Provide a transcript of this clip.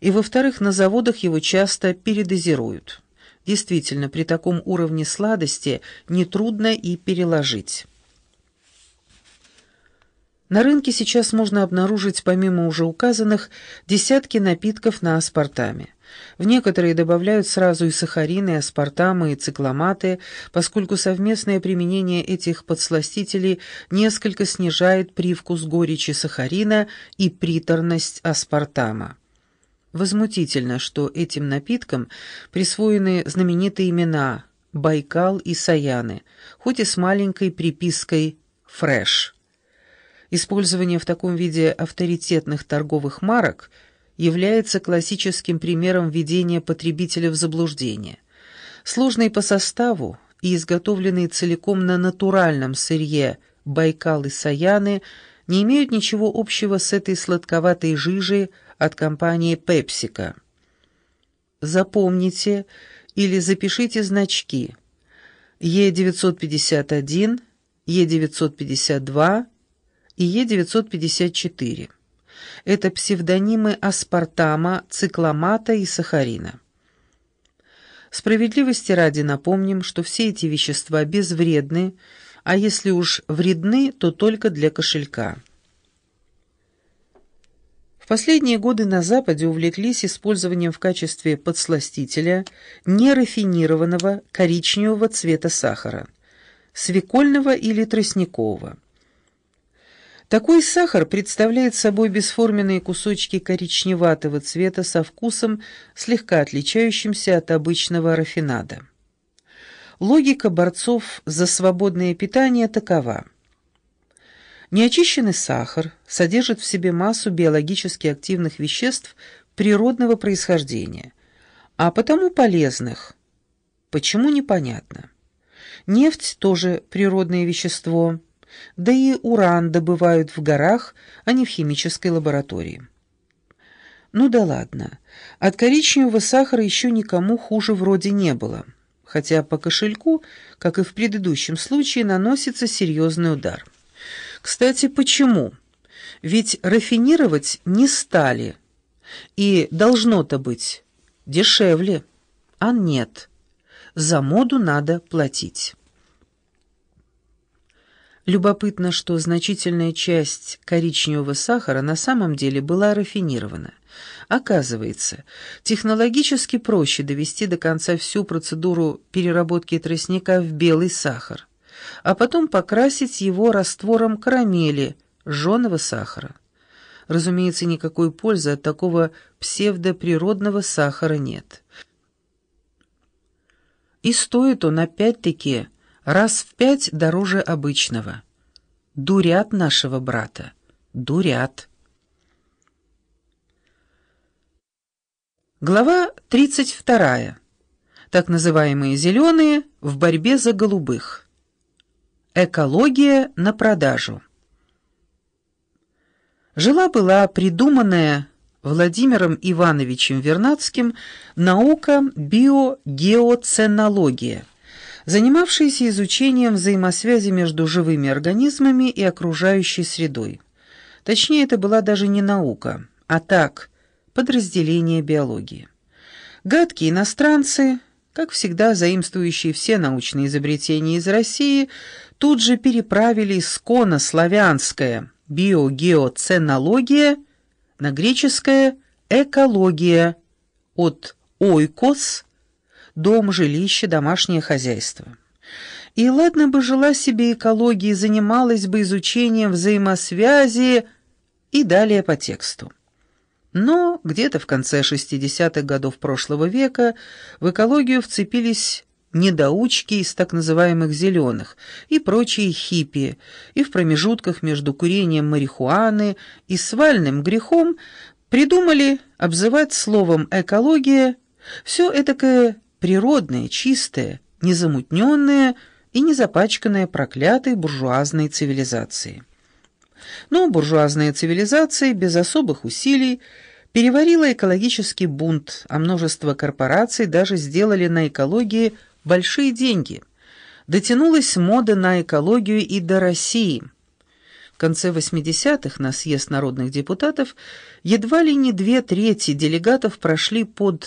и, во-вторых, на заводах его часто передозируют. Действительно, при таком уровне сладости нетрудно и переложить. На рынке сейчас можно обнаружить, помимо уже указанных, десятки напитков на аспартаме. В некоторые добавляют сразу и сахарины, и аспартамы, и цикламаты, поскольку совместное применение этих подсластителей несколько снижает привкус горечи сахарина и приторность аспартама. Возмутительно, что этим напиткам присвоены знаменитые имена Байкал и Саяны, хоть и с маленькой припиской «фреш». Использование в таком виде авторитетных торговых марок является классическим примером введения потребителя в заблуждение. Сложные по составу и изготовленные целиком на натуральном сырье Байкал и Саяны не имеют ничего общего с этой сладковатой жижей от компании «Пепсика». Запомните или запишите значки Е951, Е952, и Е954. Это псевдонимы аспартама, цикламата и сахарина. Справедливости ради напомним, что все эти вещества безвредны, а если уж вредны, то только для кошелька. В последние годы на Западе увлеклись использованием в качестве подсластителя нерафинированного коричневого цвета сахара, свекольного или тростникового. Такой сахар представляет собой бесформенные кусочки коричневатого цвета со вкусом, слегка отличающимся от обычного рафинада. Логика борцов за свободное питание такова. Неочищенный сахар содержит в себе массу биологически активных веществ природного происхождения, а потому полезных. Почему непонятно. Нефть тоже природное вещество – да и уран добывают в горах, а не в химической лаборатории. Ну да ладно, от коричневого сахара еще никому хуже вроде не было, хотя по кошельку, как и в предыдущем случае, наносится серьезный удар. Кстати, почему? Ведь рафинировать не стали, и должно-то быть дешевле, а нет. За моду надо платить. Любопытно, что значительная часть коричневого сахара на самом деле была рафинирована. Оказывается, технологически проще довести до конца всю процедуру переработки тростника в белый сахар, а потом покрасить его раствором карамели, жженого сахара. Разумеется, никакой пользы от такого псевдоприродного сахара нет. И стоит он опять-таки раз в пять дороже обычного. Дурят нашего брата, дурят. Глава 32. Так называемые «зеленые» в борьбе за голубых. Экология на продажу. Жила-была придуманная Владимиром Ивановичем Вернадским наука биогеоценология занимавшиеся изучением взаимосвязи между живыми организмами и окружающей средой. Точнее, это была даже не наука, а так, подразделение биологии. Гадкие иностранцы, как всегда заимствующие все научные изобретения из России, тут же переправили исконно славянское биогеоценология на греческое экология от ойкос дом, жилище, домашнее хозяйство. И ладно бы жила себе экология, занималась бы изучением взаимосвязи и далее по тексту. Но где-то в конце 60-х годов прошлого века в экологию вцепились недоучки из так называемых «зеленых» и прочие хиппи, и в промежутках между курением марихуаны и свальным грехом придумали обзывать словом «экология» все этакое природное, чистое, незамутненное и не запачканное проклятой буржуазной цивилизацией. Но буржуазная цивилизация без особых усилий переварила экологический бунт, а множество корпораций даже сделали на экологии большие деньги. Дотянулась мода на экологию и до России. конце 80-х на съезд народных депутатов едва ли не две трети делегатов прошли под